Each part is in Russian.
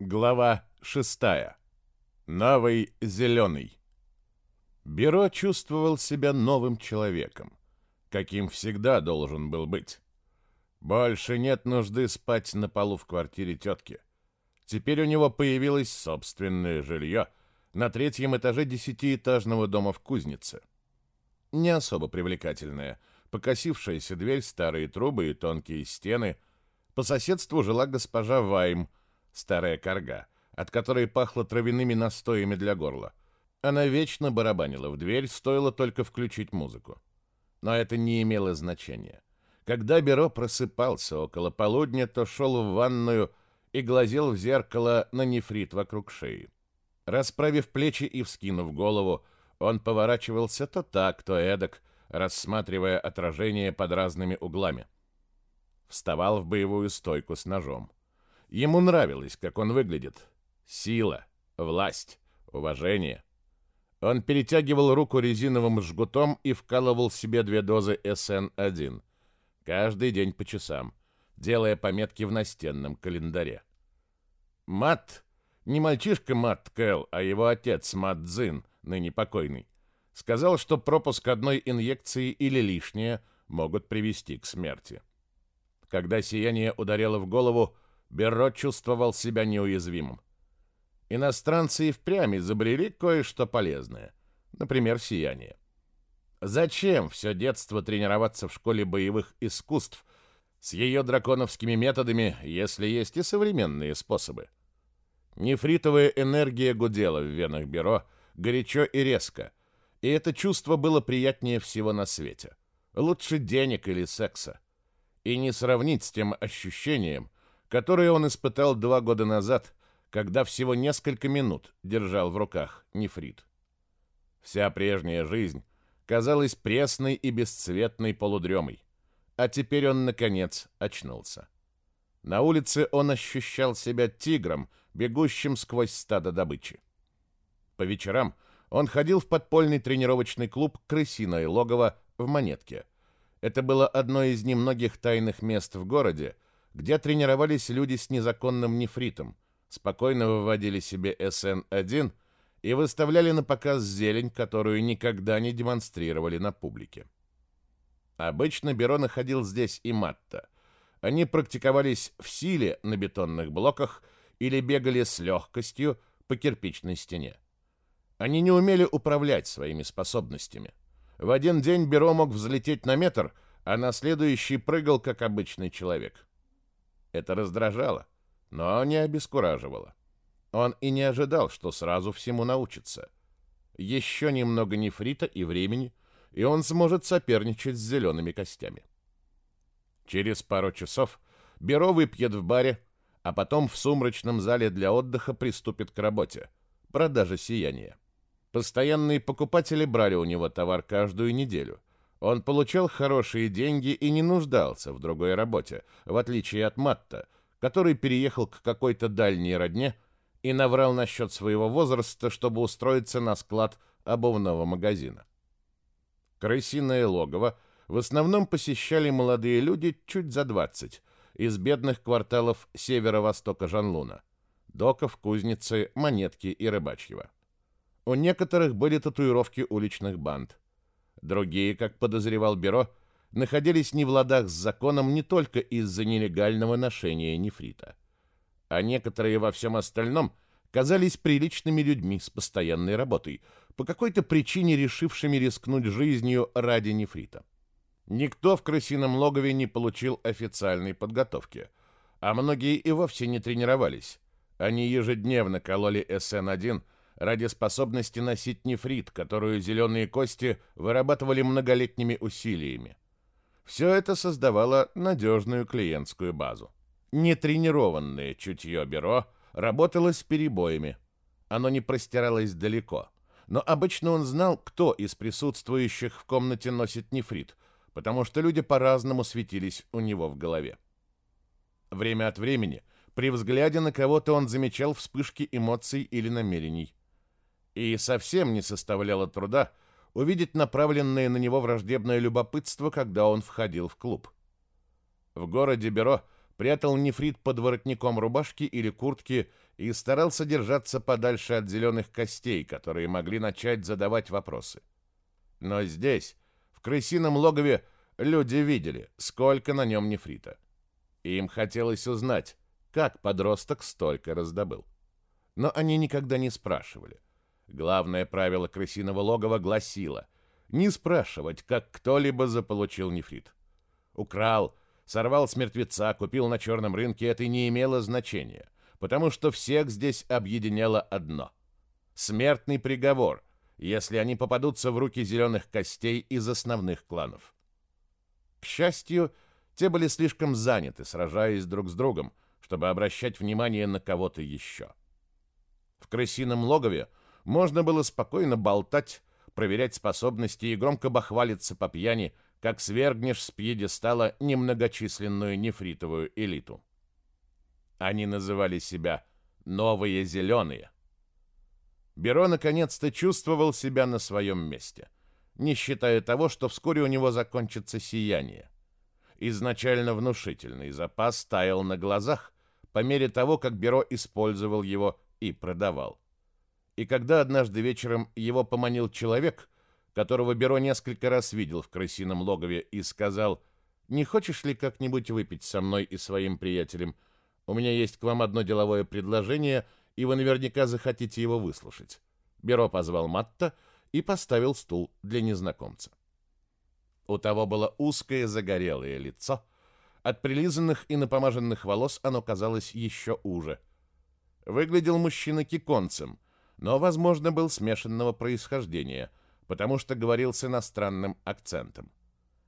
Глава 6. Новый зеленый. Бюро чувствовал себя новым человеком, каким всегда должен был быть. Больше нет нужды спать на полу в квартире тетки. Теперь у него появилось собственное жилье на третьем этаже десятиэтажного дома в Кузнице. Не особо привлекательное, покосившаяся дверь, старые трубы и тонкие стены. По соседству жила госпожа Вайм – старая корга, от которой пахло травяными настоями для горла. Она вечно барабанила в дверь, стоило только включить музыку. Но это не имело значения. Когда Беро просыпался около полудня, то шел в ванную и глазел в зеркало на нефрит вокруг шеи. Расправив плечи и вскинув голову, он поворачивался то так, то эдак, рассматривая отражение под разными углами. Вставал в боевую стойку с ножом. Ему нравилось, как он выглядит. Сила, власть, уважение. Он перетягивал руку резиновым жгутом и вкалывал себе две дозы СН-1. Каждый день по часам, делая пометки в настенном календаре. Мат, не мальчишка Мат Кэл, а его отец Мат Дзин, ныне покойный, сказал, что пропуск одной инъекции или лишнее могут привести к смерти. Когда сияние ударило в голову, Берро чувствовал себя неуязвимым. Иностранцы и впрямь изобрели кое-что полезное, например, сияние. Зачем все детство тренироваться в школе боевых искусств с ее драконовскими методами, если есть и современные способы? Нефритовая энергия гудела в венах Беро горячо и резко, и это чувство было приятнее всего на свете. Лучше денег или секса. И не сравнить с тем ощущением, которые он испытал два года назад, когда всего несколько минут держал в руках нефрит. Вся прежняя жизнь казалась пресной и бесцветной полудремой, а теперь он, наконец, очнулся. На улице он ощущал себя тигром, бегущим сквозь стадо добычи. По вечерам он ходил в подпольный тренировочный клуб «Крысиное логово» в Монетке. Это было одно из немногих тайных мест в городе, где тренировались люди с незаконным нефритом, спокойно выводили себе СН-1 и выставляли на показ зелень, которую никогда не демонстрировали на публике. Обычно Беро находил здесь и Матта. Они практиковались в силе на бетонных блоках или бегали с легкостью по кирпичной стене. Они не умели управлять своими способностями. В один день Беро мог взлететь на метр, а на следующий прыгал, как обычный человек. Это раздражало, но не обескураживало. Он и не ожидал, что сразу всему научится. Еще немного нефрита и времени, и он сможет соперничать с зелеными костями. Через пару часов Беро выпьет в баре, а потом в сумрачном зале для отдыха приступит к работе – продаже сияния. Постоянные покупатели брали у него товар каждую неделю – он получал хорошие деньги и не нуждался в другой работе, в отличие от Матта, который переехал к какой-то дальней родне и наврал насчет своего возраста, чтобы устроиться на склад обувного магазина. Крысиное логово в основном посещали молодые люди чуть за 20 из бедных кварталов северо-востока Жанлуна, доков, кузницы, монетки и рыбачьего. У некоторых были татуировки уличных банд – Другие, как подозревал Бюро, находились не в ладах с законом не только из-за нелегального ношения нефрита. А некоторые во всем остальном казались приличными людьми с постоянной работой, по какой-то причине решившими рискнуть жизнью ради нефрита. Никто в крысином логове не получил официальной подготовки, а многие и вовсе не тренировались. Они ежедневно кололи СН-1, ради способности носить нефрит, которую зеленые кости вырабатывали многолетними усилиями. Все это создавало надежную клиентскую базу. Нетренированное чутье бюро работало с перебоями. Оно не простиралось далеко. Но обычно он знал, кто из присутствующих в комнате носит нефрит, потому что люди по-разному светились у него в голове. Время от времени, при взгляде на кого-то он замечал вспышки эмоций или намерений и совсем не составляло труда увидеть направленное на него враждебное любопытство, когда он входил в клуб. В городе Беро прятал нефрит под воротником рубашки или куртки и старался держаться подальше от зеленых костей, которые могли начать задавать вопросы. Но здесь, в крысином логове, люди видели, сколько на нем нефрита. И им хотелось узнать, как подросток столько раздобыл. Но они никогда не спрашивали. Главное правило крысиного логова гласило не спрашивать, как кто-либо заполучил нефрит. Украл, сорвал с мертвеца, купил на черном рынке, это не имело значения, потому что всех здесь объединяло одно — смертный приговор, если они попадутся в руки зеленых костей из основных кланов. К счастью, те были слишком заняты, сражаясь друг с другом, чтобы обращать внимание на кого-то еще. В крысином логове можно было спокойно болтать, проверять способности и громко бахвалиться по пьяни, как свергнешь с пьедестала немногочисленную нефритовую элиту. Они называли себя «новые зеленые». Беро наконец-то чувствовал себя на своем месте, не считая того, что вскоре у него закончится сияние. Изначально внушительный запас таял на глазах по мере того, как Беро использовал его и продавал. И когда однажды вечером его поманил человек, которого Беро несколько раз видел в крысином логове, и сказал, «Не хочешь ли как-нибудь выпить со мной и своим приятелем? У меня есть к вам одно деловое предложение, и вы наверняка захотите его выслушать». Беро позвал Матта и поставил стул для незнакомца. У того было узкое загорелое лицо. От прилизанных и напомаженных волос оно казалось еще уже. Выглядел мужчина киконцем, но, возможно, был смешанного происхождения – потому что говорил с иностранным акцентом.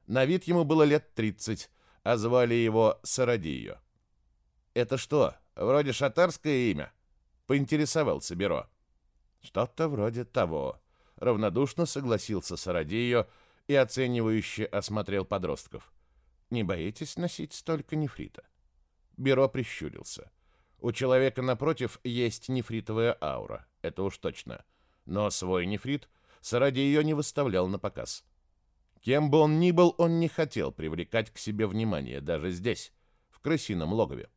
На вид ему было лет 30, а звали его Сарадио. «Это что, вроде шатарское имя?» — поинтересовался Беро. «Что-то вроде того», — равнодушно согласился Сарадио и оценивающе осмотрел подростков. «Не боитесь носить столько нефрита?» Беро прищурился. «У человека напротив есть нефритовая аура, это уж точно. Но свой нефрит — Саради ее не выставлял на показ. Кем бы он ни был, он не хотел привлекать к себе внимание, даже здесь, в крысином логове.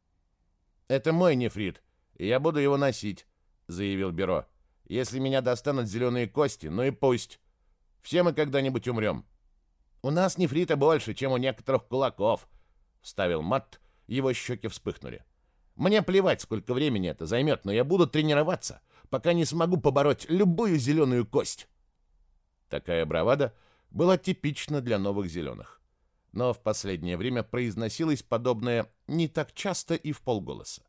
«Это мой нефрит, и я буду его носить», — заявил Беро. «Если меня достанут зеленые кости, ну и пусть. Все мы когда-нибудь умрем». «У нас нефрита больше, чем у некоторых кулаков», — вставил Матт, его щеки вспыхнули. «Мне плевать, сколько времени это займет, но я буду тренироваться, пока не смогу побороть любую зеленую кость». Такая бравада была типична для новых зеленых. Но в последнее время произносилось подобное не так часто и в полголоса.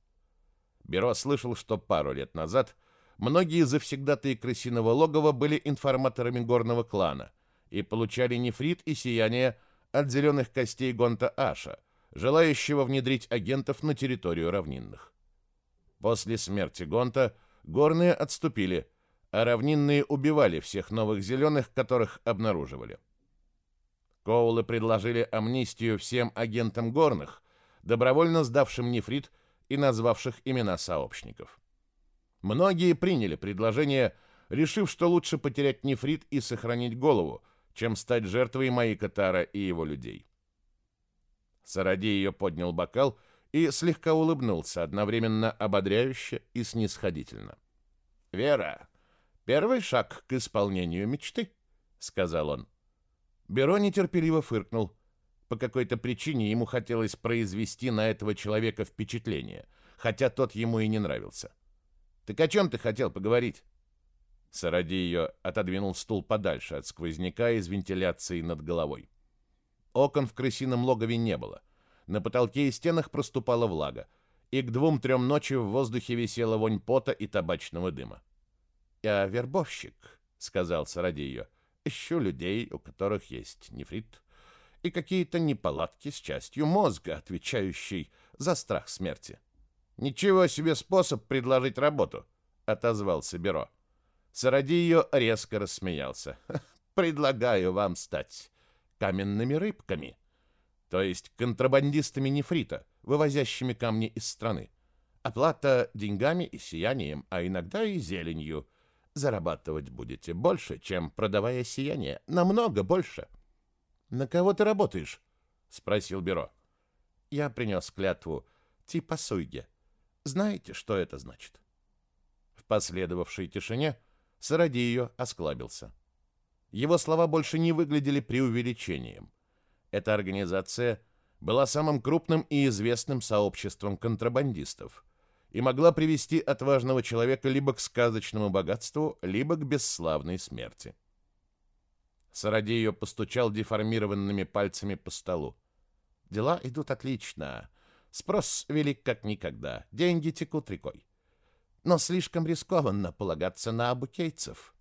Беро слышал, что пару лет назад многие завсегдатые крысиного логова были информаторами горного клана и получали нефрит и сияние от зеленых костей Гонта Аша, желающего внедрить агентов на территорию равнинных. После смерти Гонта горные отступили, а равнинные убивали всех новых зеленых, которых обнаруживали. Коулы предложили амнистию всем агентам горных, добровольно сдавшим нефрит и назвавших имена сообщников. Многие приняли предложение, решив, что лучше потерять нефрит и сохранить голову, чем стать жертвой Маикатара и его людей. Саради ее поднял бокал и слегка улыбнулся, одновременно ободряюще и снисходительно. «Вера, Первый шаг к исполнению мечты, сказал он. Беро нетерпеливо фыркнул. По какой-то причине ему хотелось произвести на этого человека впечатление, хотя тот ему и не нравился. «Так о чем ты хотел поговорить?» Саради ее отодвинул стул подальше от сквозняка из вентиляции над головой. Окон в крысином логове не было. На потолке и стенах проступала влага, и к двум-трем ночи в воздухе висела вонь пота и табачного дыма. «Я вербовщик», — сказал Сарадио. «Ищу людей, у которых есть нефрит и какие-то неполадки с частью мозга, отвечающей за страх смерти». «Ничего себе способ предложить работу», — отозвался Беро. Сарадио резко рассмеялся. «Предлагаю вам стать каменными рыбками, то есть контрабандистами нефрита, вывозящими камни из страны. Оплата деньгами и сиянием, а иногда и зеленью. Зарабатывать будете больше, чем продавая сияние. Намного больше. На кого ты работаешь? Спросил Бюро. Я принес клятву типа Суйге. Знаете, что это значит?» В последовавшей тишине Саради ее осклабился. Его слова больше не выглядели преувеличением. Эта организация была самым крупным и известным сообществом контрабандистов и могла привести отважного человека либо к сказочному богатству, либо к бесславной смерти. Сарадею постучал деформированными пальцами по столу. Дела идут отлично. Спрос велик как никогда. Деньги текут рекой. Но слишком рискованно полагаться на абукейцев.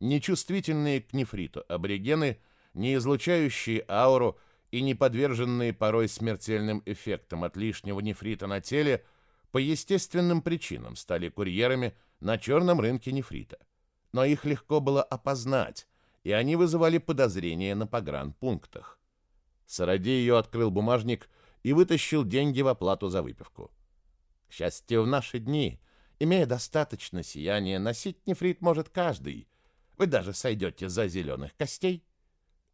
Нечувствительные к нефриту аборигены, не излучающие ауру и не подверженные порой смертельным эффектам от лишнего нефрита на теле, по естественным причинам стали курьерами на черном рынке нефрита. Но их легко было опознать, и они вызывали подозрения на погранпунктах. Сарадей ее открыл бумажник и вытащил деньги в оплату за выпивку. К счастью, в наши дни, имея достаточно сияния, носить нефрит может каждый. Вы даже сойдете за зеленых костей.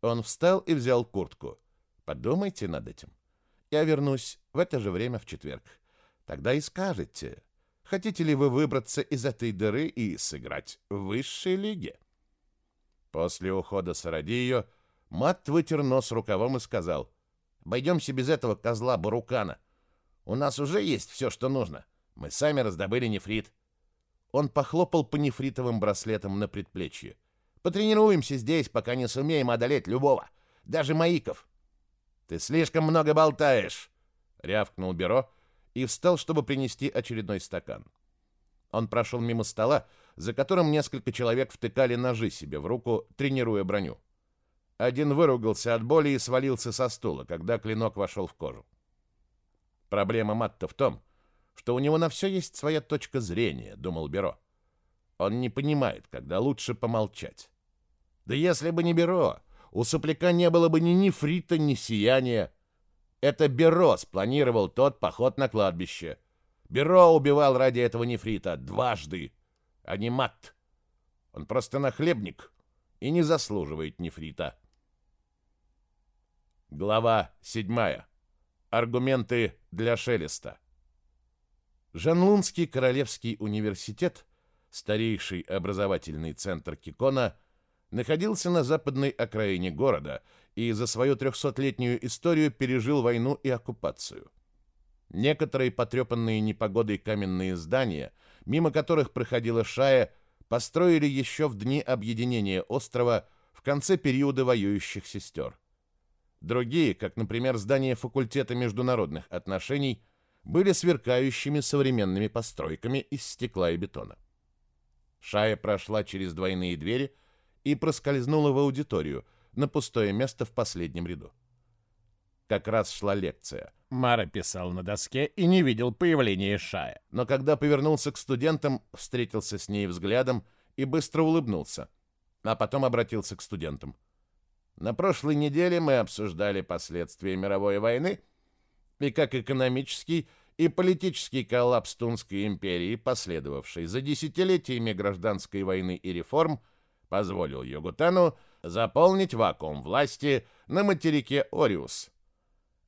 Он встал и взял куртку. Подумайте над этим. Я вернусь в это же время в четверг. Тогда и скажете, хотите ли вы выбраться из этой дыры и сыграть в высшей лиге. После ухода Сарадио Мат вытер нос рукавом и сказал, «Обойдемся без этого козла Барукана. У нас уже есть все, что нужно. Мы сами раздобыли нефрит». Он похлопал по нефритовым браслетам на предплечье. «Потренируемся здесь, пока не сумеем одолеть любого, даже Маиков». «Ты слишком много болтаешь», — рявкнул Беро и встал, чтобы принести очередной стакан. Он прошел мимо стола, за которым несколько человек втыкали ножи себе в руку, тренируя броню. Один выругался от боли и свалился со стула, когда клинок вошел в кожу. Проблема Матта в том, что у него на все есть своя точка зрения, думал Беро. Он не понимает, когда лучше помолчать. Да если бы не Беро, у сопляка не было бы ни нефрита, ни сияния. Это Беро спланировал тот поход на кладбище. Беро убивал ради этого нефрита дважды а не мат. Он просто нахлебник и не заслуживает нефрита. Глава 7. Аргументы для Шелеста. Жанлунский Королевский университет, старейший образовательный центр Кикона, находился на западной окраине города и за свою трехсотлетнюю историю пережил войну и оккупацию. Некоторые потрепанные непогодой каменные здания – мимо которых проходила Шая, построили еще в дни объединения острова в конце периода воюющих сестер. Другие, как, например, здание факультета международных отношений, были сверкающими современными постройками из стекла и бетона. Шая прошла через двойные двери и проскользнула в аудиторию на пустое место в последнем ряду. Как раз шла лекция – Мара писал на доске и не видел появления Шая. Но когда повернулся к студентам, встретился с ней взглядом и быстро улыбнулся, а потом обратился к студентам. На прошлой неделе мы обсуждали последствия мировой войны и как экономический и политический коллапс Тунской империи, последовавший за десятилетиями гражданской войны и реформ, позволил Йогутану заполнить вакуум власти на материке Ориус –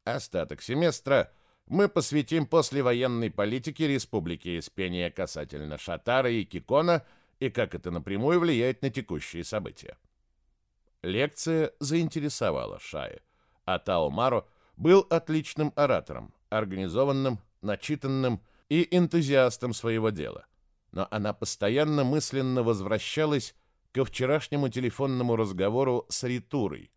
Остаток семестра мы посвятим послевоенной политике Республики Испения касательно Шатара и Кикона и как это напрямую влияет на текущие события. Лекция заинтересовала Шая, а Тао был отличным оратором, организованным, начитанным и энтузиастом своего дела. Но она постоянно мысленно возвращалась ко вчерашнему телефонному разговору с Ритурой,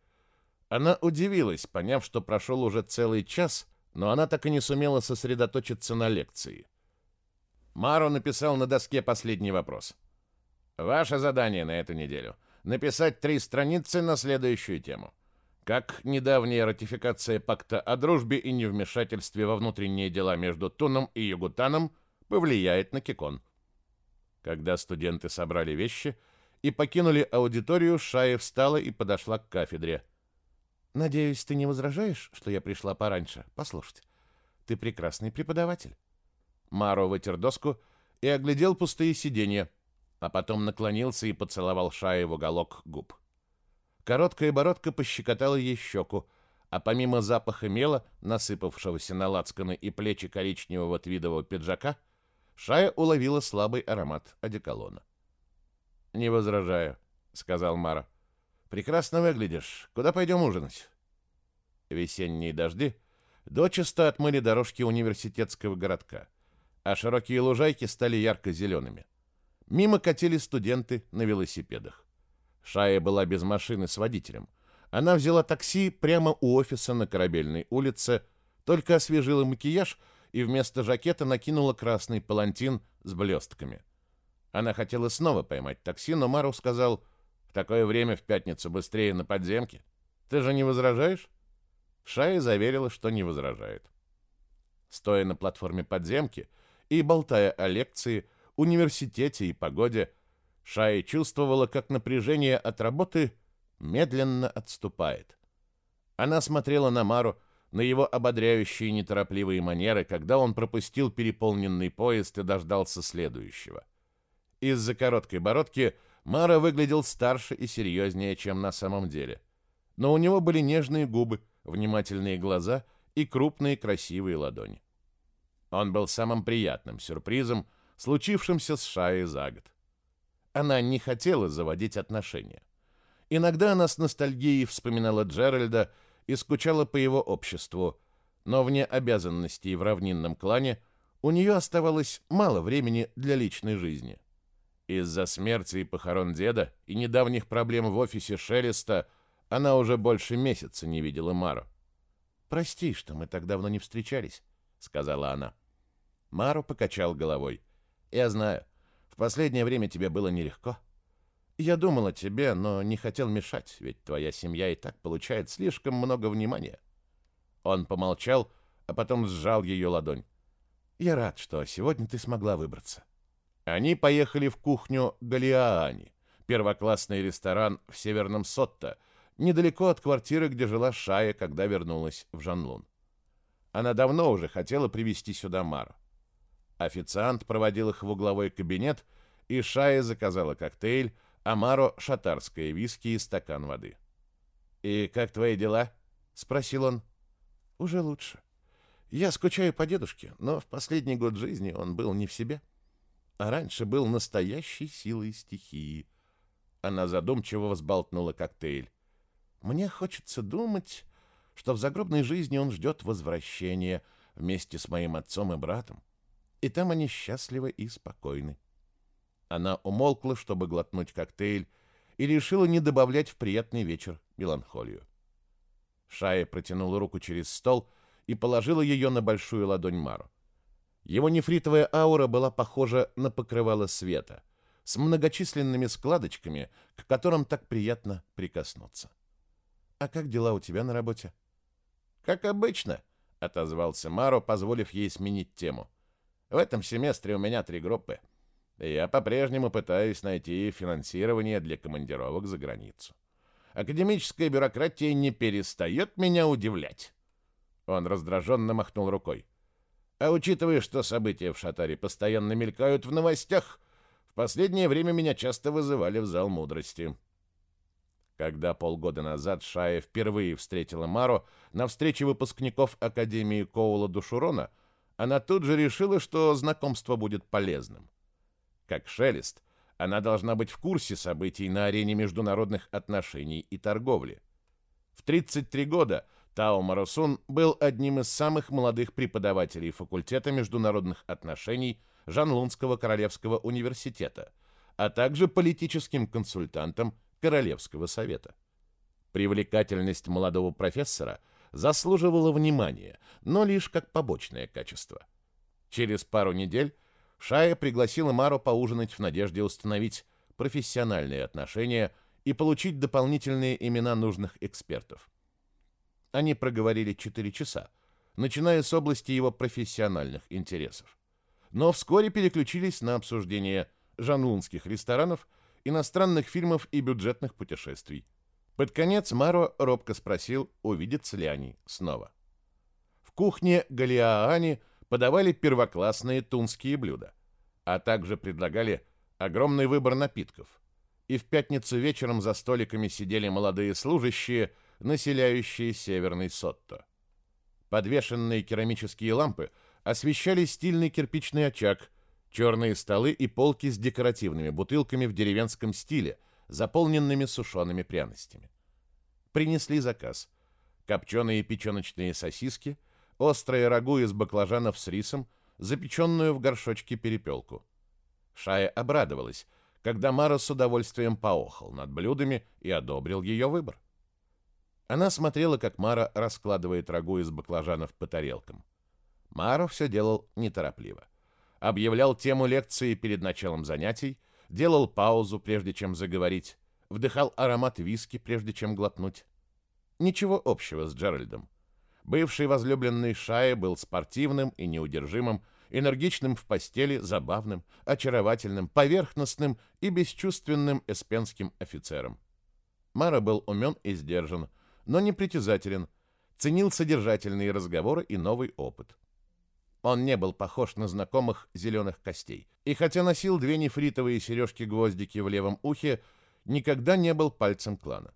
она удивилась, поняв, что прошел уже целый час, но она так и не сумела сосредоточиться на лекции. Маро написал на доске последний вопрос. «Ваше задание на эту неделю — написать три страницы на следующую тему. Как недавняя ратификация пакта о дружбе и невмешательстве во внутренние дела между Туном и Югутаном повлияет на Кикон». Когда студенты собрали вещи и покинули аудиторию, Шая встала и подошла к кафедре — Надеюсь, ты не возражаешь, что я пришла пораньше послушать. Ты прекрасный преподаватель. Маро вытер доску и оглядел пустые сиденья, а потом наклонился и поцеловал Шае в уголок губ. Короткая бородка пощекотала ей щеку, а помимо запаха мела, насыпавшегося на лацканы и плечи коричневого твидового пиджака, Шая уловила слабый аромат одеколона. «Не возражаю», — сказал Мара. «Прекрасно выглядишь. Куда пойдем ужинать?» Весенние дожди дочисто отмыли дорожки университетского городка, а широкие лужайки стали ярко-зелеными. Мимо катили студенты на велосипедах. Шая была без машины с водителем. Она взяла такси прямо у офиса на Корабельной улице, только освежила макияж и вместо жакета накинула красный палантин с блестками. Она хотела снова поймать такси, но Мару сказал, «В такое время в пятницу быстрее на подземке. Ты же не возражаешь?» Шая заверила, что не возражает. Стоя на платформе подземки и болтая о лекции, университете и погоде, Шая чувствовала, как напряжение от работы медленно отступает. Она смотрела на Мару, на его ободряющие неторопливые манеры, когда он пропустил переполненный поезд и дождался следующего. Из-за короткой бородки Мара выглядел старше и серьезнее, чем на самом деле. Но у него были нежные губы, внимательные глаза и крупные красивые ладони. Он был самым приятным сюрпризом, случившимся с Шаей за год. Она не хотела заводить отношения. Иногда она с ностальгией вспоминала Джеральда и скучала по его обществу, но вне обязанностей в равнинном клане у нее оставалось мало времени для личной жизни. Из-за смерти и похорон деда и недавних проблем в офисе Шелеста она уже больше месяца не видела Мару. «Прости, что мы так давно не встречались», — сказала она. Мару покачал головой. «Я знаю, в последнее время тебе было нелегко. Я думал о тебе, но не хотел мешать, ведь твоя семья и так получает слишком много внимания. Он помолчал, а потом сжал ее ладонь. Я рад, что сегодня ты смогла выбраться. Они поехали в кухню Галиаани, первоклассный ресторан в Северном Сотто, недалеко от квартиры, где жила Шая, когда вернулась в Жанлун. Она давно уже хотела привезти сюда Мару. Официант проводил их в угловой кабинет, и Шая заказала коктейль, Амаро шатарское виски и стакан воды. «И как твои дела?» — спросил он. «Уже лучше. Я скучаю по дедушке, но в последний год жизни он был не в себе. А раньше был настоящей силой стихии». Она задумчиво взболтнула коктейль. «Мне хочется думать, что в загробной жизни он ждет возвращения вместе с моим отцом и братом, и там они счастливы и спокойны. Она умолкла, чтобы глотнуть коктейль, и решила не добавлять в приятный вечер меланхолию. Шая протянула руку через стол и положила ее на большую ладонь Мару. Его нефритовая аура была похожа на покрывало света, с многочисленными складочками, к которым так приятно прикоснуться. «А как дела у тебя на работе?» «Как обычно», — отозвался Маро, позволив ей сменить тему. «В этом семестре у меня три группы — я по-прежнему пытаюсь найти финансирование для командировок за границу. Академическая бюрократия не перестает меня удивлять. Он раздраженно махнул рукой. А учитывая, что события в Шатаре постоянно мелькают в новостях, в последнее время меня часто вызывали в зал мудрости. Когда полгода назад Шая впервые встретила Мару на встрече выпускников Академии Коула Душурона, она тут же решила, что знакомство будет полезным. Как шелест, она должна быть в курсе событий на арене международных отношений и торговли. В 33 года Тао Марусун был одним из самых молодых преподавателей факультета международных отношений Жанлунского Королевского университета, а также политическим консультантом Королевского совета. Привлекательность молодого профессора заслуживала внимания, но лишь как побочное качество. Через пару недель Шая пригласила Мару поужинать в надежде установить профессиональные отношения и получить дополнительные имена нужных экспертов. Они проговорили 4 часа, начиная с области его профессиональных интересов. Но вскоре переключились на обсуждение жанлунских ресторанов, иностранных фильмов и бюджетных путешествий. Под конец Маро робко спросил, увидятся ли они снова. В кухне Галиаани – подавали первоклассные тунские блюда, а также предлагали огромный выбор напитков. И в пятницу вечером за столиками сидели молодые служащие, населяющие северный Сотто. Подвешенные керамические лампы освещали стильный кирпичный очаг, черные столы и полки с декоративными бутылками в деревенском стиле, заполненными сушеными пряностями. Принесли заказ. Копченые печеночные сосиски, острое рагу из баклажанов с рисом, запеченную в горшочке перепелку. Шая обрадовалась, когда Мара с удовольствием поохал над блюдами и одобрил ее выбор. Она смотрела, как Мара раскладывает рагу из баклажанов по тарелкам. Мара все делал неторопливо. Объявлял тему лекции перед началом занятий, делал паузу, прежде чем заговорить, вдыхал аромат виски, прежде чем глотнуть. Ничего общего с Джеральдом. Бывший возлюбленный Шая был спортивным и неудержимым, энергичным в постели, забавным, очаровательным, поверхностным и бесчувственным эспенским офицером. Мара был умен и сдержан, но не притязателен, ценил содержательные разговоры и новый опыт. Он не был похож на знакомых зеленых костей, и хотя носил две нефритовые сережки-гвоздики в левом ухе, никогда не был пальцем клана.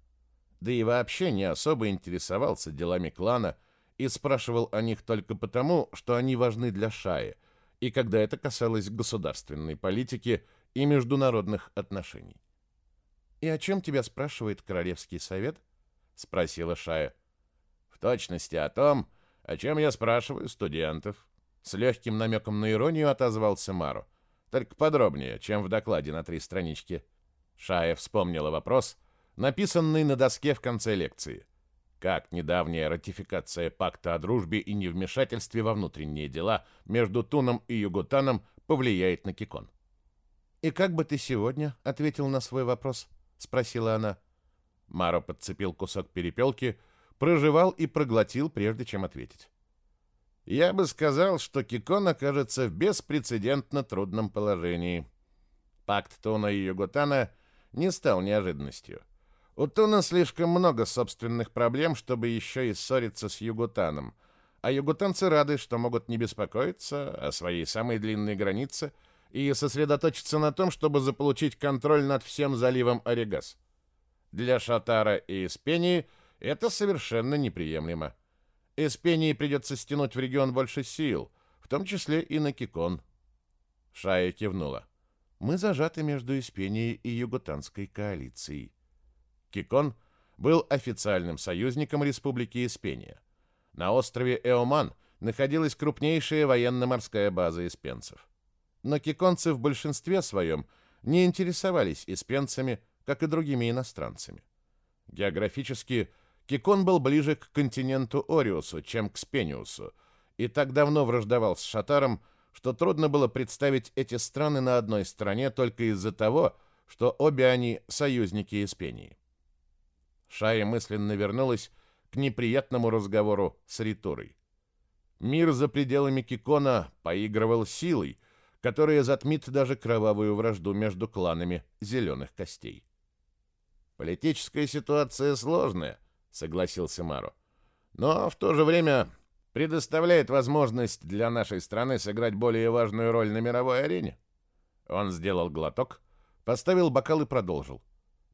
Да и вообще не особо интересовался делами клана и спрашивал о них только потому, что они важны для Шаи, и когда это касалось государственной политики и международных отношений. «И о чем тебя спрашивает Королевский совет?» спросила Шая. В точности о том, о чем я спрашиваю студентов. С легким намеком на иронию отозвался Мару. Только подробнее, чем в докладе на три странички. Шая вспомнила вопрос, написанный на доске в конце лекции. Как недавняя ратификация пакта о дружбе и невмешательстве во внутренние дела между Туном и Югутаном повлияет на Кикон. «И как бы ты сегодня ответил на свой вопрос?» — спросила она. — Маро подцепил кусок перепелки, прожевал и проглотил, прежде чем ответить. Я бы сказал, что Кикон окажется в беспрецедентно трудном положении. Пакт Туна и Югутана не стал неожиданностью. У Туна слишком много собственных проблем, чтобы еще и ссориться с Югутаном, а югутанцы рады, что могут не беспокоиться о своей самой длинной границе и сосредоточиться на том, чтобы заполучить контроль над всем заливом Орегас. Для Шатара и Испении это совершенно неприемлемо. Испении придется стянуть в регион больше сил, в том числе и на Кикон. Шая кивнула. Мы зажаты между Испенией и Юготанской коалицией. Кикон был официальным союзником Республики Испения. На острове Эоман находилась крупнейшая военно-морская база испенцев. Но киконцы в большинстве своем не интересовались испенцами, как и другими иностранцами. Географически Кикон был ближе к континенту Ориусу, чем к Спениусу, и так давно враждовал с Шатаром, что трудно было представить эти страны на одной стороне только из-за того, что обе они союзники Испении. Шая мысленно вернулась к неприятному разговору с Ритурой. Мир за пределами Кикона поигрывал силой, которая затмит даже кровавую вражду между кланами зеленых костей. Политическая ситуация сложная, согласился Мару. Но в то же время предоставляет возможность для нашей страны сыграть более важную роль на мировой арене. Он сделал глоток, поставил бокал и продолжил.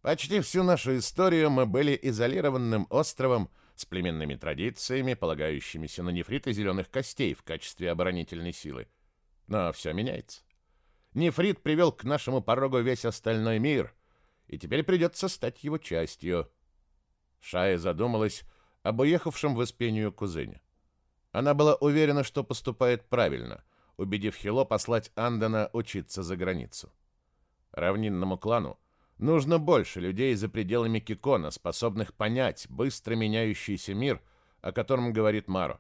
Почти всю нашу историю мы были изолированным островом с племенными традициями, полагающимися на нефрит и зеленых костей в качестве оборонительной силы. Но все меняется. Нефрит привел к нашему порогу весь остальной мир, и теперь придется стать его частью. Шая задумалась об уехавшем в Испению кузене. Она была уверена, что поступает правильно, убедив Хило послать Андена учиться за границу. Равнинному клану нужно больше людей за пределами Кикона, способных понять быстро меняющийся мир, о котором говорит Маро.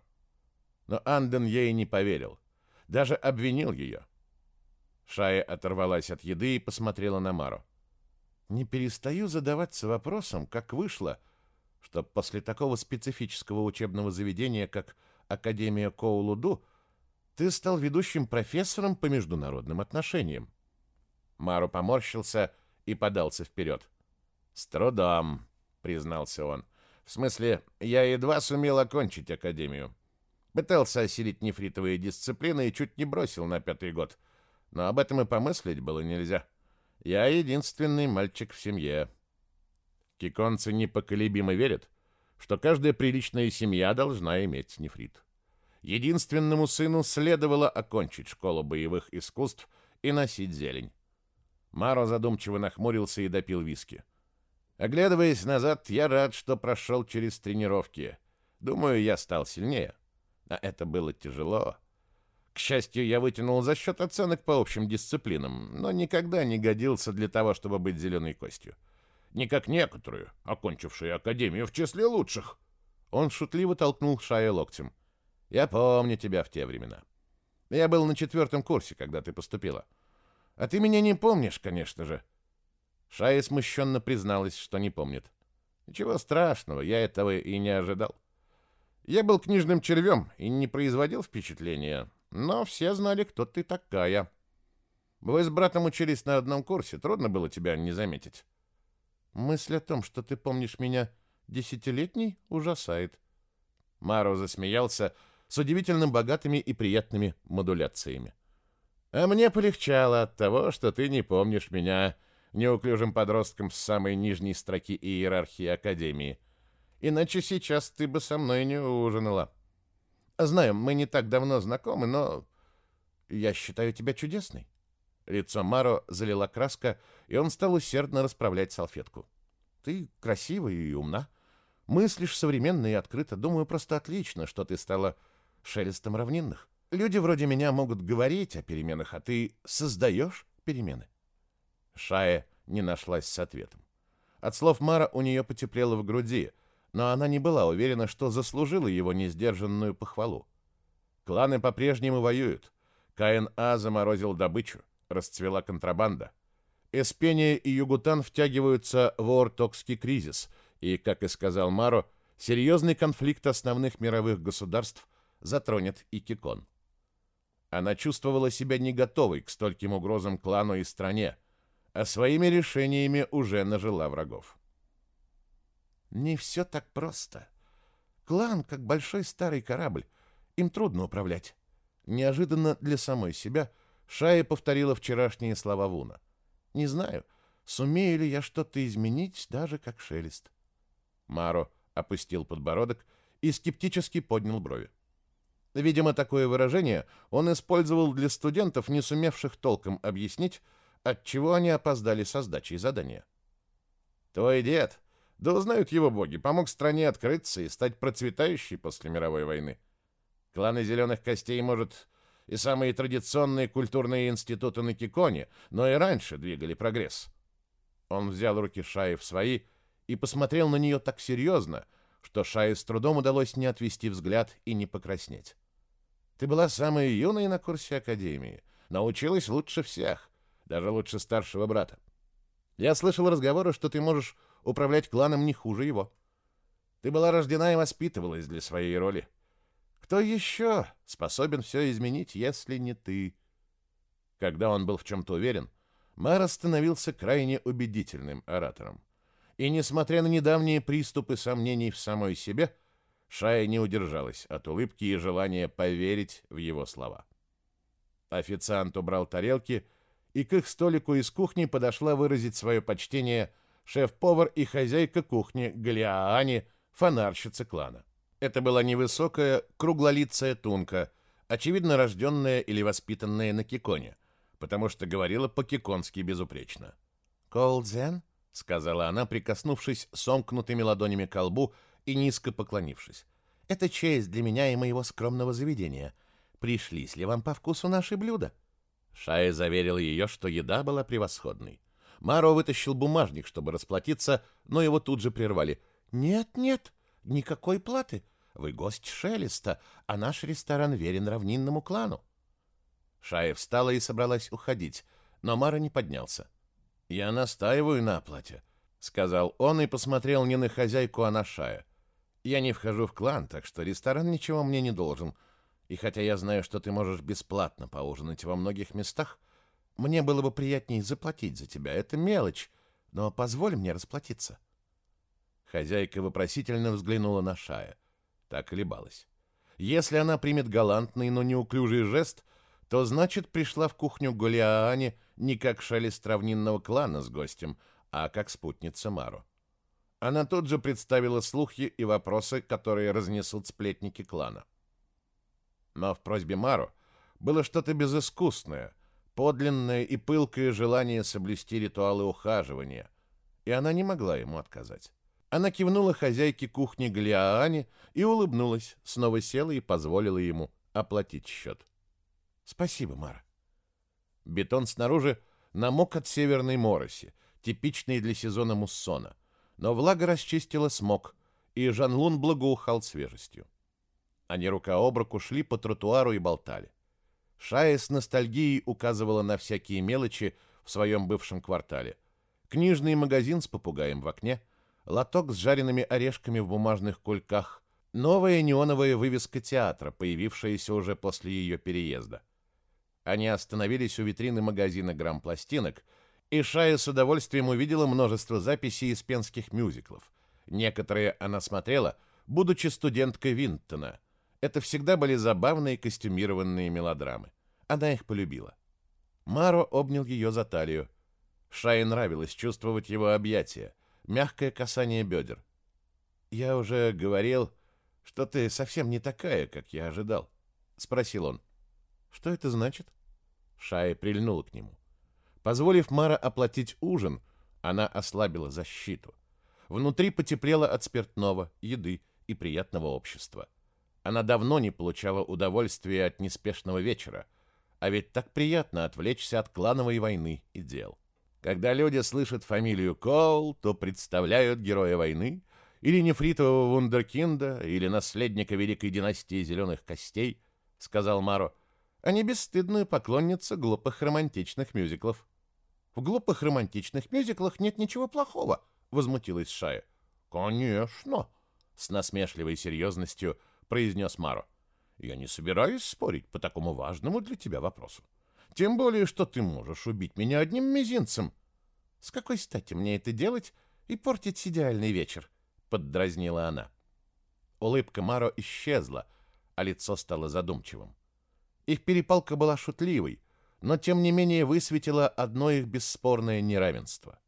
Но Анден ей не поверил, даже обвинил ее. Шая оторвалась от еды и посмотрела на Маро. Не перестаю задаваться вопросом, как вышло, что после такого специфического учебного заведения, как Академия Коулуду, ты стал ведущим профессором по международным отношениям. Мару поморщился и подался вперед. «С трудом», — признался он. «В смысле, я едва сумел окончить Академию. Пытался осилить нефритовые дисциплины и чуть не бросил на пятый год. Но об этом и помыслить было нельзя». Я единственный мальчик в семье. Киконцы непоколебимо верят, что каждая приличная семья должна иметь нефрит. Единственному сыну следовало окончить школу боевых искусств и носить зелень. Маро задумчиво нахмурился и допил виски. Оглядываясь назад, я рад, что прошел через тренировки. Думаю, я стал сильнее. А это было тяжело. К счастью, я вытянул за счет оценок по общим дисциплинам, но никогда не годился для того, чтобы быть зеленой костью. Не как некоторые, окончившие академию в числе лучших. Он шутливо толкнул Шая локтем. Я помню тебя в те времена. Я был на четвертом курсе, когда ты поступила. А ты меня не помнишь, конечно же. Шая смущенно призналась, что не помнит. Ничего страшного, я этого и не ожидал. Я был книжным червем и не производил впечатления, но все знали, кто ты такая. Вы с братом учились на одном курсе, трудно было тебя не заметить. Мысль о том, что ты помнишь меня десятилетней, ужасает. Маро засмеялся с удивительно богатыми и приятными модуляциями. А мне полегчало от того, что ты не помнишь меня неуклюжим подростком с самой нижней строки иерархии Академии. Иначе сейчас ты бы со мной не ужинала. Знаю, мы не так давно знакомы, но я считаю тебя чудесной. Лицо Маро залила краска, и он стал усердно расправлять салфетку. Ты красивая и умна. Мыслишь современно и открыто. Думаю, просто отлично, что ты стала шелестом равнинных. Люди вроде меня могут говорить о переменах, а ты создаешь перемены. Шая не нашлась с ответом. От слов Мара у нее потеплело в груди — но она не была уверена, что заслужила его несдержанную похвалу. Кланы по-прежнему воюют. КНА заморозил добычу, расцвела контрабанда. Эспения и Югутан втягиваются в Ортокский кризис, и, как и сказал Маро, серьезный конфликт основных мировых государств затронет и Кикон. Она чувствовала себя не готовой к стольким угрозам клану и стране, а своими решениями уже нажила врагов. Не все так просто. Клан, как большой старый корабль, им трудно управлять. Неожиданно для самой себя Шая повторила вчерашние слова Вуна. Не знаю, сумею ли я что-то изменить, даже как шелест. Маро опустил подбородок и скептически поднял брови. Видимо, такое выражение он использовал для студентов, не сумевших толком объяснить, от чего они опоздали со сдачей задания. «Твой дед да узнают его боги, помог стране открыться и стать процветающей после мировой войны. Кланы зеленых костей, может, и самые традиционные культурные институты на Киконе, но и раньше двигали прогресс. Он взял руки Шаи в свои и посмотрел на нее так серьезно, что Шае с трудом удалось не отвести взгляд и не покраснеть. Ты была самой юной на курсе Академии, научилась лучше всех, даже лучше старшего брата. Я слышал разговоры, что ты можешь управлять кланом не хуже его. Ты была рождена и воспитывалась для своей роли. Кто еще способен все изменить, если не ты? Когда он был в чем-то уверен, Мэр становился крайне убедительным оратором. И, несмотря на недавние приступы сомнений в самой себе, Шая не удержалась от улыбки и желания поверить в его слова. Официант убрал тарелки, и к их столику из кухни подошла выразить свое почтение – шеф-повар и хозяйка кухни Галиаани, фонарщица клана. Это была невысокая, круглолицая тунка, очевидно рожденная или воспитанная на Киконе, потому что говорила по-киконски безупречно. «Колдзен?» — сказала она, прикоснувшись сомкнутыми ладонями к колбу и низко поклонившись. «Это честь для меня и моего скромного заведения. Пришлись ли вам по вкусу наши блюда?» Шая заверил ее, что еда была превосходной. Маро вытащил бумажник, чтобы расплатиться, но его тут же прервали. «Нет, нет, никакой платы. Вы гость Шелеста, а наш ресторан верен равнинному клану». Шая встала и собралась уходить, но Мара не поднялся. «Я настаиваю на оплате», — сказал он и посмотрел не на хозяйку, а на Шая. «Я не вхожу в клан, так что ресторан ничего мне не должен. И хотя я знаю, что ты можешь бесплатно поужинать во многих местах, мне было бы приятнее заплатить за тебя. Это мелочь, но позволь мне расплатиться. Хозяйка вопросительно взглянула на Шая. Так колебалась. Если она примет галантный, но неуклюжий жест, то значит пришла в кухню Голиаане не как шелест равнинного клана с гостем, а как спутница Мару. Она тут же представила слухи и вопросы, которые разнесут сплетники клана. Но в просьбе Мару было что-то безыскусное, подлинное и пылкое желание соблюсти ритуалы ухаживания, и она не могла ему отказать. Она кивнула хозяйке кухни Галиаане и улыбнулась, снова села и позволила ему оплатить счет. «Спасибо, Мара». Бетон снаружи намок от северной мороси, типичной для сезона муссона, но влага расчистила смог, и Жан-Лун благоухал свежестью. Они рука об руку шли по тротуару и болтали. Шая с ностальгией указывала на всякие мелочи в своем бывшем квартале. Книжный магазин с попугаем в окне, лоток с жареными орешками в бумажных кульках, новая неоновая вывеска театра, появившаяся уже после ее переезда. Они остановились у витрины магазина грамм-пластинок, и Шая с удовольствием увидела множество записей из пенских мюзиклов. Некоторые она смотрела, будучи студенткой Винтона. Это всегда были забавные костюмированные мелодрамы. Она их полюбила. Маро обнял ее за талию. Шае нравилось чувствовать его объятия, мягкое касание бедер. «Я уже говорил, что ты совсем не такая, как я ожидал», — спросил он. «Что это значит?» Шая прильнула к нему. Позволив Мара оплатить ужин, она ослабила защиту. Внутри потеплело от спиртного, еды и приятного общества. Она давно не получала удовольствия от неспешного вечера, а ведь так приятно отвлечься от клановой войны и дел. Когда люди слышат фамилию Коул, то представляют героя войны или нефритового вундеркинда, или наследника великой династии зеленых костей, сказал Маро, не бесстыдную поклонницу глупых романтичных мюзиклов. В глупых романтичных мюзиклах нет ничего плохого, возмутилась Шая. Конечно, с насмешливой серьезностью произнес Маро. Я не собираюсь спорить по такому важному для тебя вопросу. Тем более, что ты можешь убить меня одним мизинцем. С какой стати мне это делать и портить идеальный вечер? Поддразнила она. Улыбка Маро исчезла, а лицо стало задумчивым. Их перепалка была шутливой, но тем не менее высветила одно их бесспорное неравенство.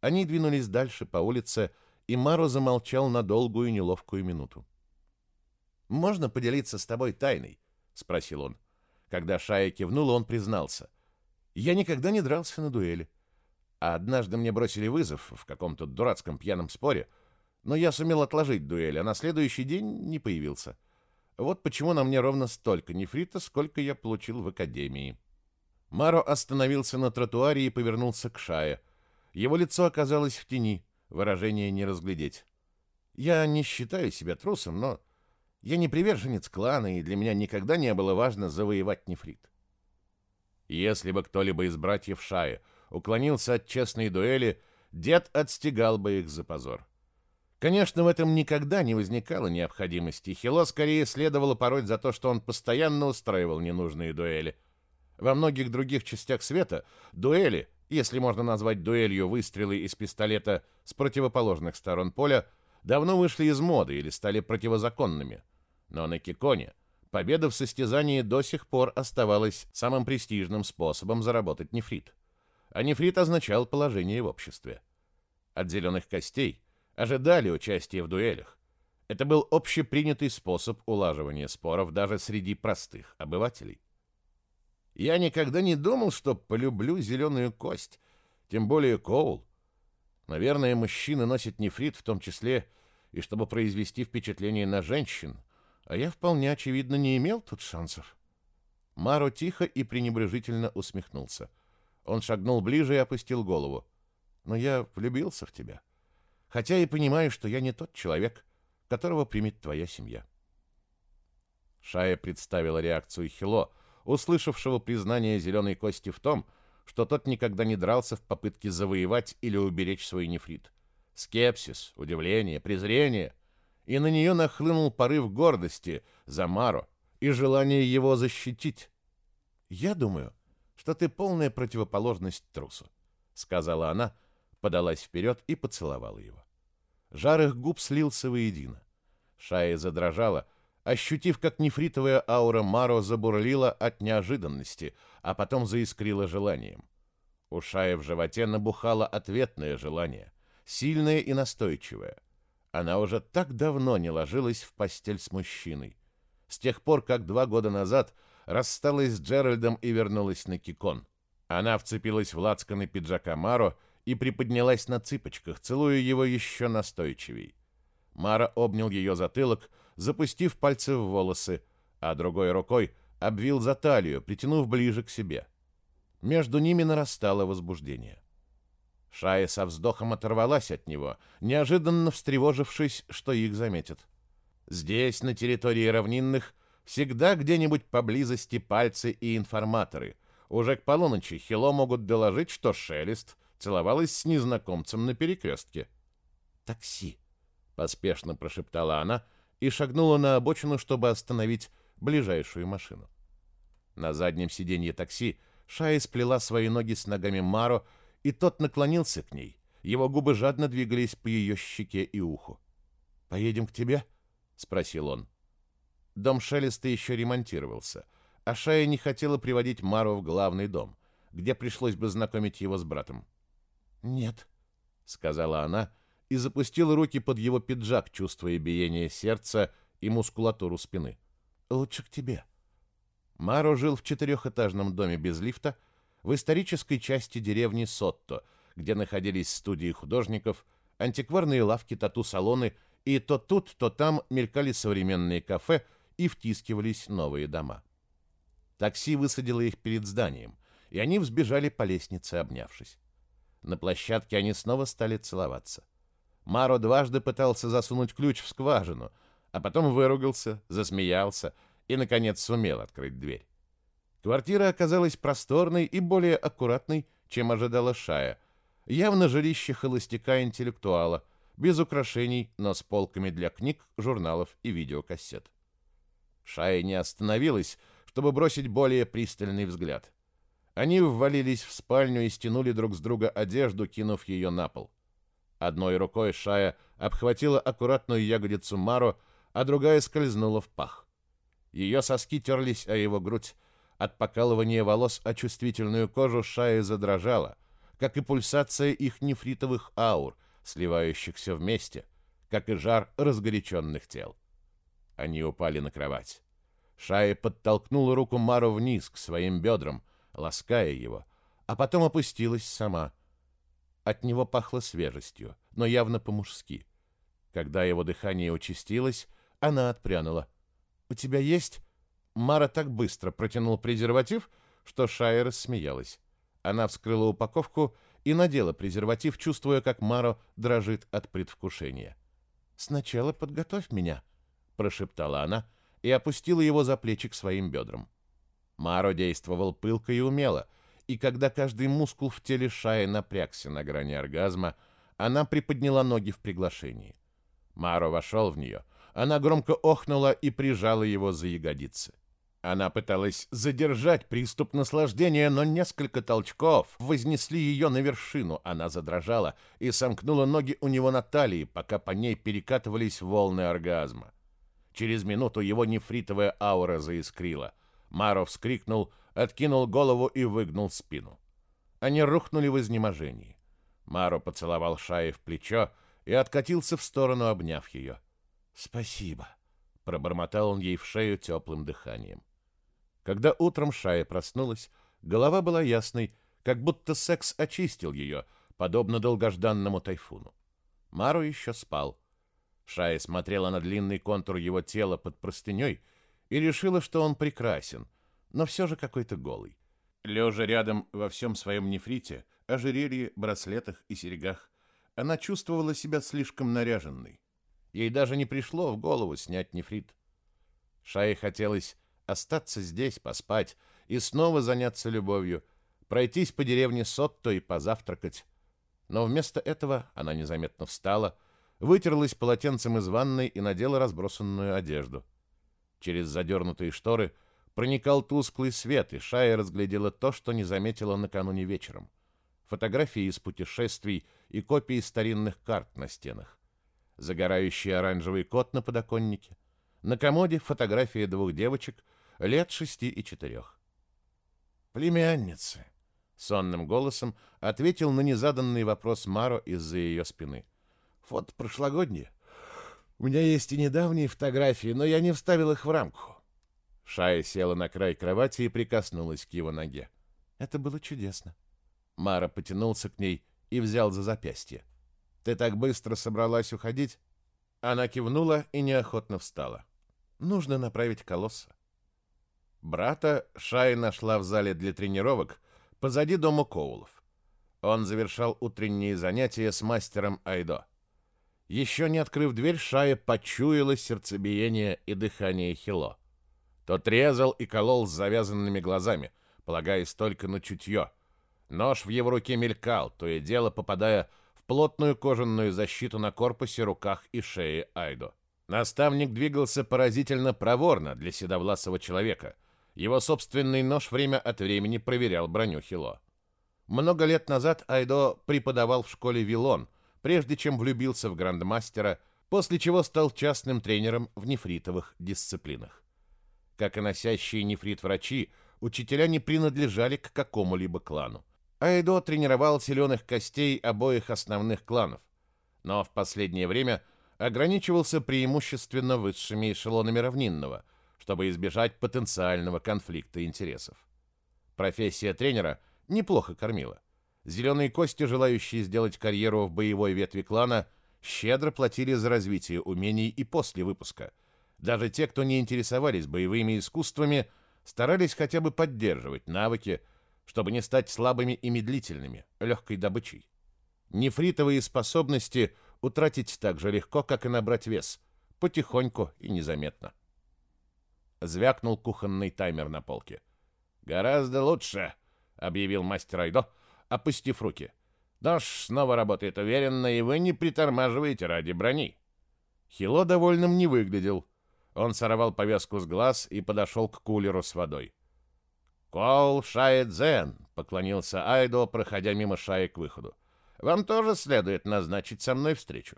Они двинулись дальше по улице, и Маро замолчал на долгую неловкую минуту. «Можно поделиться с тобой тайной?» — спросил он. Когда Шая кивнула, он признался. «Я никогда не дрался на дуэли. А однажды мне бросили вызов в каком-то дурацком пьяном споре, но я сумел отложить дуэль, а на следующий день не появился. Вот почему на мне ровно столько нефрита, сколько я получил в академии». Маро остановился на тротуаре и повернулся к Шае. Его лицо оказалось в тени, выражение не разглядеть. «Я не считаю себя трусом, но я не приверженец клана, и для меня никогда не было важно завоевать нефрит. Если бы кто-либо из братьев Шая уклонился от честной дуэли, дед отстегал бы их за позор. Конечно, в этом никогда не возникало необходимости. Хило скорее следовало пороть за то, что он постоянно устраивал ненужные дуэли. Во многих других частях света дуэли, если можно назвать дуэлью выстрелы из пистолета с противоположных сторон поля, давно вышли из моды или стали противозаконными. Но на Киконе победа в состязании до сих пор оставалась самым престижным способом заработать нефрит. А нефрит означал положение в обществе. От зеленых костей ожидали участия в дуэлях. Это был общепринятый способ улаживания споров даже среди простых обывателей. Я никогда не думал, что полюблю зеленую кость, тем более Коул. Наверное, мужчины носят нефрит в том числе и чтобы произвести впечатление на женщин, а я вполне очевидно не имел тут шансов. Маро тихо и пренебрежительно усмехнулся. Он шагнул ближе и опустил голову. Но я влюбился в тебя. Хотя и понимаю, что я не тот человек, которого примет твоя семья. Шая представила реакцию Хило, услышавшего признание зеленой кости в том, что тот никогда не дрался в попытке завоевать или уберечь свой нефрит. Скепсис, удивление, презрение и на нее нахлынул порыв гордости за Маро и желание его защитить. «Я думаю, что ты полная противоположность трусу», — сказала она, подалась вперед и поцеловала его. Жар их губ слился воедино. Шая задрожала, ощутив, как нефритовая аура Маро забурлила от неожиданности, а потом заискрила желанием. У Шая в животе набухало ответное желание — сильная и настойчивая. Она уже так давно не ложилась в постель с мужчиной. С тех пор, как два года назад рассталась с Джеральдом и вернулась на Кикон. Она вцепилась в лацканы пиджака Маро и приподнялась на цыпочках, целуя его еще настойчивей. Мара обнял ее затылок, запустив пальцы в волосы, а другой рукой обвил за талию, притянув ближе к себе. Между ними нарастало возбуждение. Шая со вздохом оторвалась от него, неожиданно встревожившись, что их заметят. Здесь, на территории равнинных, всегда где-нибудь поблизости пальцы и информаторы. Уже к полуночи Хило могут доложить, что Шелест целовалась с незнакомцем на перекрестке. «Такси!» — поспешно прошептала она и шагнула на обочину, чтобы остановить ближайшую машину. На заднем сиденье такси Шая сплела свои ноги с ногами Маро, и тот наклонился к ней. Его губы жадно двигались по ее щеке и уху. «Поедем к тебе?» — спросил он. Дом Шелеста еще ремонтировался, а Шая не хотела приводить Мару в главный дом, где пришлось бы знакомить его с братом. «Нет», — сказала она и запустила руки под его пиджак, чувствуя биение сердца и мускулатуру спины. «Лучше к тебе». Маро жил в четырехэтажном доме без лифта в исторической части деревни Сотто, где находились студии художников, антикварные лавки, тату-салоны, и то тут, то там мелькали современные кафе и втискивались новые дома. Такси высадило их перед зданием, и они взбежали по лестнице, обнявшись. На площадке они снова стали целоваться. Маро дважды пытался засунуть ключ в скважину, а потом выругался, засмеялся и, наконец, сумел открыть дверь. Квартира оказалась просторной и более аккуратной, чем ожидала Шая. Явно жилище холостяка-интеллектуала, без украшений, но с полками для книг, журналов и видеокассет. Шая не остановилась, чтобы бросить более пристальный взгляд. Они ввалились в спальню и стянули друг с друга одежду, кинув ее на пол. Одной рукой Шая обхватила аккуратную ягодицу Мару, а другая скользнула в пах. Ее соски терлись о его грудь, от покалывания волос о чувствительную кожу Шая задрожала, как и пульсация их нефритовых аур, сливающихся вместе, как и жар разгоряченных тел. Они упали на кровать. Шая подтолкнула руку Мару вниз к своим бедрам, лаская его, а потом опустилась сама. От него пахло свежестью, но явно по-мужски. Когда его дыхание участилось, она отпрянула. «У тебя есть?» Мара так быстро протянул презерватив, что Шая рассмеялась. Она вскрыла упаковку и надела презерватив, чувствуя, как Маро дрожит от предвкушения. «Сначала подготовь меня», — прошептала она и опустила его за плечи к своим бедрам. Маро действовал пылко и умело, и когда каждый мускул в теле Шаи напрягся на грани оргазма, она приподняла ноги в приглашении. Маро вошел в нее. Она громко охнула и прижала его за ягодицы. Она пыталась задержать приступ наслаждения, но несколько толчков вознесли ее на вершину. Она задрожала и сомкнула ноги у него на талии, пока по ней перекатывались волны оргазма. Через минуту его нефритовая аура заискрила. Маро вскрикнул, откинул голову и выгнул спину. Они рухнули в изнеможении. Маро поцеловал Шаи в плечо и откатился в сторону, обняв ее. «Спасибо», — пробормотал он ей в шею теплым дыханием. Когда утром Шая проснулась, голова была ясной, как будто секс очистил ее, подобно долгожданному тайфуну. Мару еще спал. Шая смотрела на длинный контур его тела под простыней и решила, что он прекрасен, но все же какой-то голый. Лежа рядом во всем своем нефрите, ожерелье, браслетах и серьгах, она чувствовала себя слишком наряженной. Ей даже не пришло в голову снять нефрит. Шае хотелось остаться здесь, поспать и снова заняться любовью, пройтись по деревне Сотто и позавтракать. Но вместо этого она незаметно встала, вытерлась полотенцем из ванной и надела разбросанную одежду. Через задернутые шторы проникал тусклый свет, и Шая разглядела то, что не заметила накануне вечером. Фотографии из путешествий и копии старинных карт на стенах. Загорающий оранжевый кот на подоконнике. На комоде фотография двух девочек лет шести и четырех. «Племянницы», — сонным голосом ответил на незаданный вопрос Маро из-за ее спины. Фото прошлогоднее. У меня есть и недавние фотографии, но я не вставил их в рамку. Шая села на край кровати и прикоснулась к его ноге. Это было чудесно. Мара потянулся к ней и взял за запястье. «Ты так быстро собралась уходить?» Она кивнула и неохотно встала. «Нужно направить колосса». Брата Шай нашла в зале для тренировок позади дома Коулов. Он завершал утренние занятия с мастером Айдо. Еще не открыв дверь, Шая почуяла сердцебиение и дыхание Хило. Тот резал и колол с завязанными глазами, полагаясь только на чутье. Нож в его руке мелькал, то и дело попадая в плотную кожаную защиту на корпусе, руках и шее Айдо. Наставник двигался поразительно проворно для седовласого человека. Его собственный нож время от времени проверял броню Хило. Много лет назад Айдо преподавал в школе Вилон – прежде чем влюбился в грандмастера, после чего стал частным тренером в нефритовых дисциплинах. Как и носящие нефрит врачи, учителя не принадлежали к какому-либо клану. Айдо тренировал зеленых костей обоих основных кланов, но в последнее время ограничивался преимущественно высшими эшелонами равнинного, чтобы избежать потенциального конфликта интересов. Профессия тренера неплохо кормила. Зеленые кости, желающие сделать карьеру в боевой ветви клана, щедро платили за развитие умений и после выпуска. Даже те, кто не интересовались боевыми искусствами, старались хотя бы поддерживать навыки, чтобы не стать слабыми и медлительными, легкой добычей. Нефритовые способности утратить так же легко, как и набрать вес, потихоньку и незаметно. Звякнул кухонный таймер на полке. «Гораздо лучше», — объявил мастер Айдо, — опустив руки. Нож снова работает уверенно, и вы не притормаживаете ради брони. Хило довольным не выглядел. Он сорвал повязку с глаз и подошел к кулеру с водой. «Кол Шаэдзен», — поклонился Айдо, проходя мимо Шаи к выходу. «Вам тоже следует назначить со мной встречу.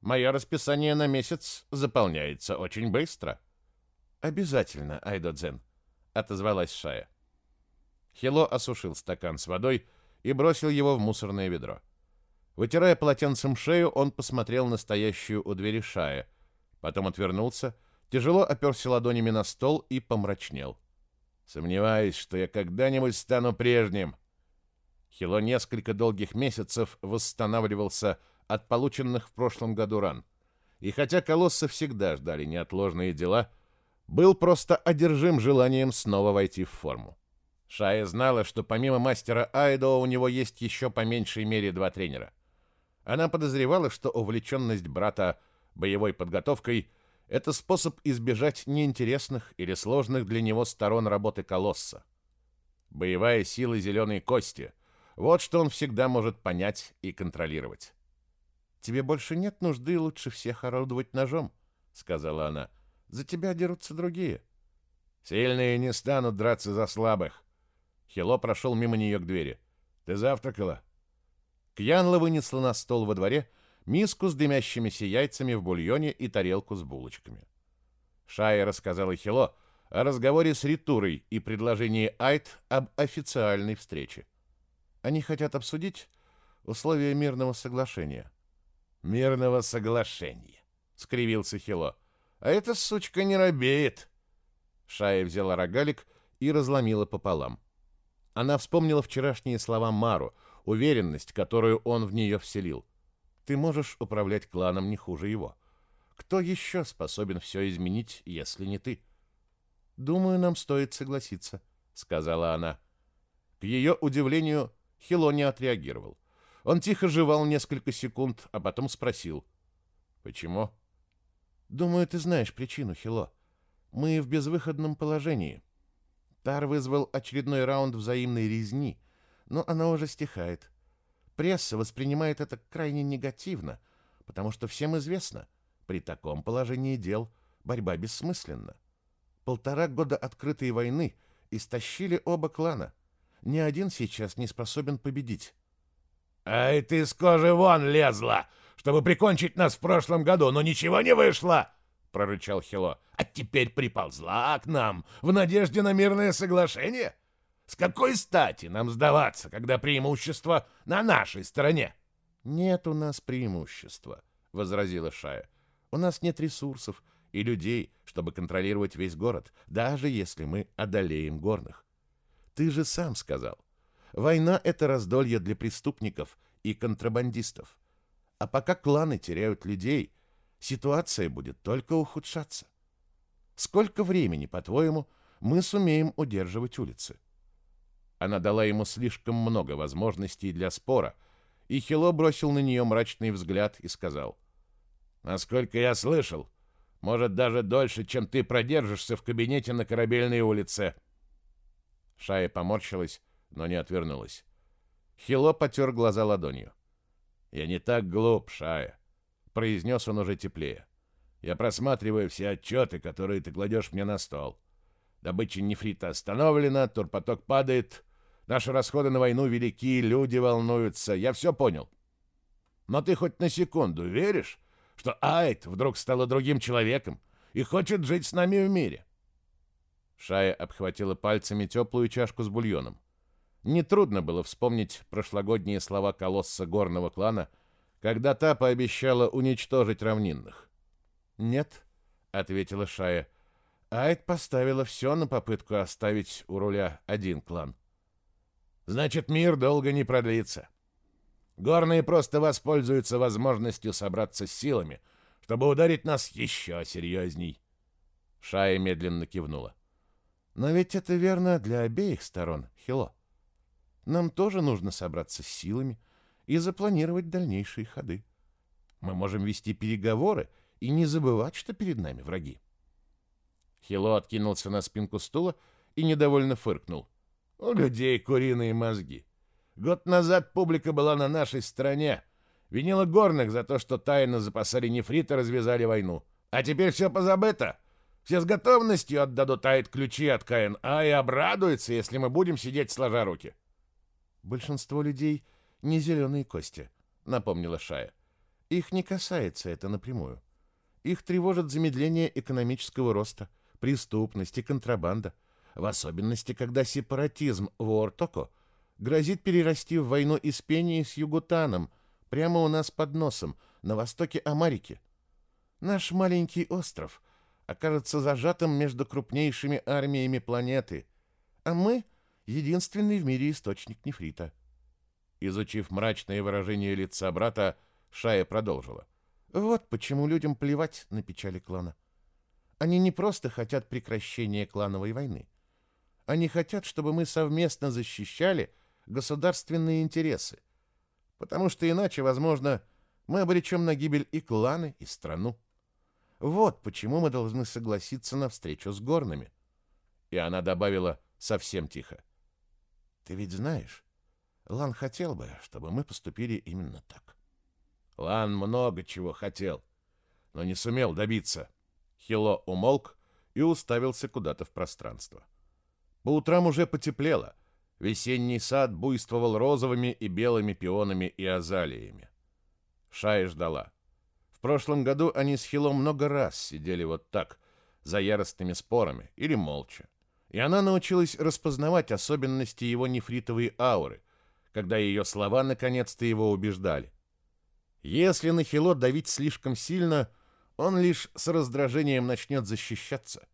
Мое расписание на месяц заполняется очень быстро». «Обязательно, Айдо Дзен», — отозвалась Шая. Хило осушил стакан с водой и бросил его в мусорное ведро. Вытирая полотенцем шею, он посмотрел на стоящую у двери Шая, потом отвернулся, тяжело оперся ладонями на стол и помрачнел. «Сомневаюсь, что я когда-нибудь стану прежним». Хило несколько долгих месяцев восстанавливался от полученных в прошлом году ран. И хотя колоссы всегда ждали неотложные дела, был просто одержим желанием снова войти в форму. Шая знала, что помимо мастера Айдо у него есть еще по меньшей мере два тренера. Она подозревала, что увлеченность брата боевой подготовкой – это способ избежать неинтересных или сложных для него сторон работы колосса. Боевая сила зеленой кости – вот что он всегда может понять и контролировать. «Тебе больше нет нужды лучше всех орудовать ножом», — сказала она. «За тебя дерутся другие». «Сильные не станут драться за слабых», Хило прошел мимо нее к двери. «Ты завтракала?» Кьянла вынесла на стол во дворе миску с дымящимися яйцами в бульоне и тарелку с булочками. Шая рассказала Хило о разговоре с Ритурой и предложении Айт об официальной встрече. Они хотят обсудить условия мирного соглашения. «Мирного соглашения», — скривился Хило. «А эта сучка не робеет». Шая взяла рогалик и разломила пополам. Она вспомнила вчерашние слова Мару, уверенность, которую он в нее вселил. Ты можешь управлять кланом не хуже его. Кто еще способен все изменить, если не ты? Думаю, нам стоит согласиться, сказала она. К ее удивлению, Хило не отреагировал. Он тихо жевал несколько секунд, а потом спросил: "Почему?" "Думаю, ты знаешь причину, Хило. Мы в безвыходном положении. Тар вызвал очередной раунд взаимной резни, но она уже стихает. Пресса воспринимает это крайне негативно, потому что всем известно, при таком положении дел борьба бессмысленна. Полтора года открытой войны истощили оба клана. Ни один сейчас не способен победить. «Ай, ты с кожи вон лезла, чтобы прикончить нас в прошлом году, но ничего не вышло!» — прорычал Хило. «А теперь приползла к нам в надежде на мирное соглашение? С какой стати нам сдаваться, когда преимущество на нашей стороне? Нет у нас преимущества, возразила Шая. У нас нет ресурсов и людей, чтобы контролировать весь город, даже если мы одолеем горных. Ты же сам сказал. Война — это раздолье для преступников и контрабандистов. А пока кланы теряют людей, ситуация будет только ухудшаться. Сколько времени, по-твоему, мы сумеем удерживать улицы? Она дала ему слишком много возможностей для спора, и Хило бросил на нее мрачный взгляд и сказал, «Насколько я слышал, может, даже дольше, чем ты продержишься в кабинете на Корабельной улице». Шая поморщилась, но не отвернулась. Хило потер глаза ладонью. «Я не так глуп, Шая», — произнес он уже теплее. «Я просматриваю все отчеты, которые ты кладешь мне на стол. Добыча нефрита остановлена, турпоток падает, наши расходы на войну велики, люди волнуются. Я все понял. Но ты хоть на секунду веришь, что Айт вдруг стала другим человеком и хочет жить с нами в мире?» Шая обхватила пальцами теплую чашку с бульоном. Нетрудно было вспомнить прошлогодние слова колосса горного клана, когда та пообещала уничтожить равнинных. «Нет», — ответила Шая, — «Айд поставила все на попытку оставить у руля один клан». «Значит, мир долго не продлится. Горные просто воспользуются возможностью собраться с силами, чтобы ударить нас еще серьезней». Шая медленно кивнула. «Но ведь это верно для обеих сторон, Хило». Нам тоже нужно собраться с силами и запланировать дальнейшие ходы. Мы можем вести переговоры и не забывать, что перед нами враги. Хило откинулся на спинку стула и недовольно фыркнул. У людей куриные мозги. Год назад публика была на нашей стороне. Винила горных за то, что тайно запасали нефрит и развязали войну. А теперь все позабыто. Все с готовностью отдадут Айд ключи от КНА и обрадуются, если мы будем сидеть сложа руки. Большинство людей не зеленые кости, напомнила Шая. Их не касается это напрямую. Их тревожит замедление экономического роста, преступность и контрабанда, в особенности, когда сепаратизм в Ортоко грозит перерасти в войну Испении с Югутаном прямо у нас под носом, на востоке Америки. Наш маленький остров окажется зажатым между крупнейшими армиями планеты, а мы — единственный в мире источник нефрита. Изучив мрачное выражение лица брата, Шая продолжила. Вот почему людям плевать на печали клана. Они не просто хотят прекращения клановой войны. Они хотят, чтобы мы совместно защищали государственные интересы. Потому что иначе, возможно, мы обречем на гибель и кланы, и страну. Вот почему мы должны согласиться на встречу с горными. И она добавила совсем тихо. Ты ведь знаешь, Лан хотел бы, чтобы мы поступили именно так. Лан много чего хотел, но не сумел добиться. Хило умолк и уставился куда-то в пространство. По утрам уже потеплело. Весенний сад буйствовал розовыми и белыми пионами и азалиями. Шая ждала. В прошлом году они с Хило много раз сидели вот так, за яростными спорами или молча и она научилась распознавать особенности его нефритовой ауры, когда ее слова наконец-то его убеждали. Если на Хило давить слишком сильно, он лишь с раздражением начнет защищаться.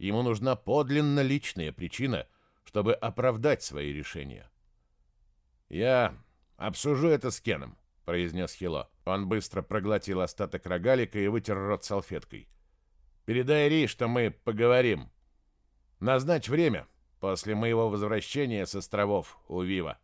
Ему нужна подлинно личная причина, чтобы оправдать свои решения. «Я обсужу это с Кеном», — произнес Хило. Он быстро проглотил остаток рогалика и вытер рот салфеткой. «Передай Ри, что мы поговорим». Назначь время после моего возвращения с островов у Вива.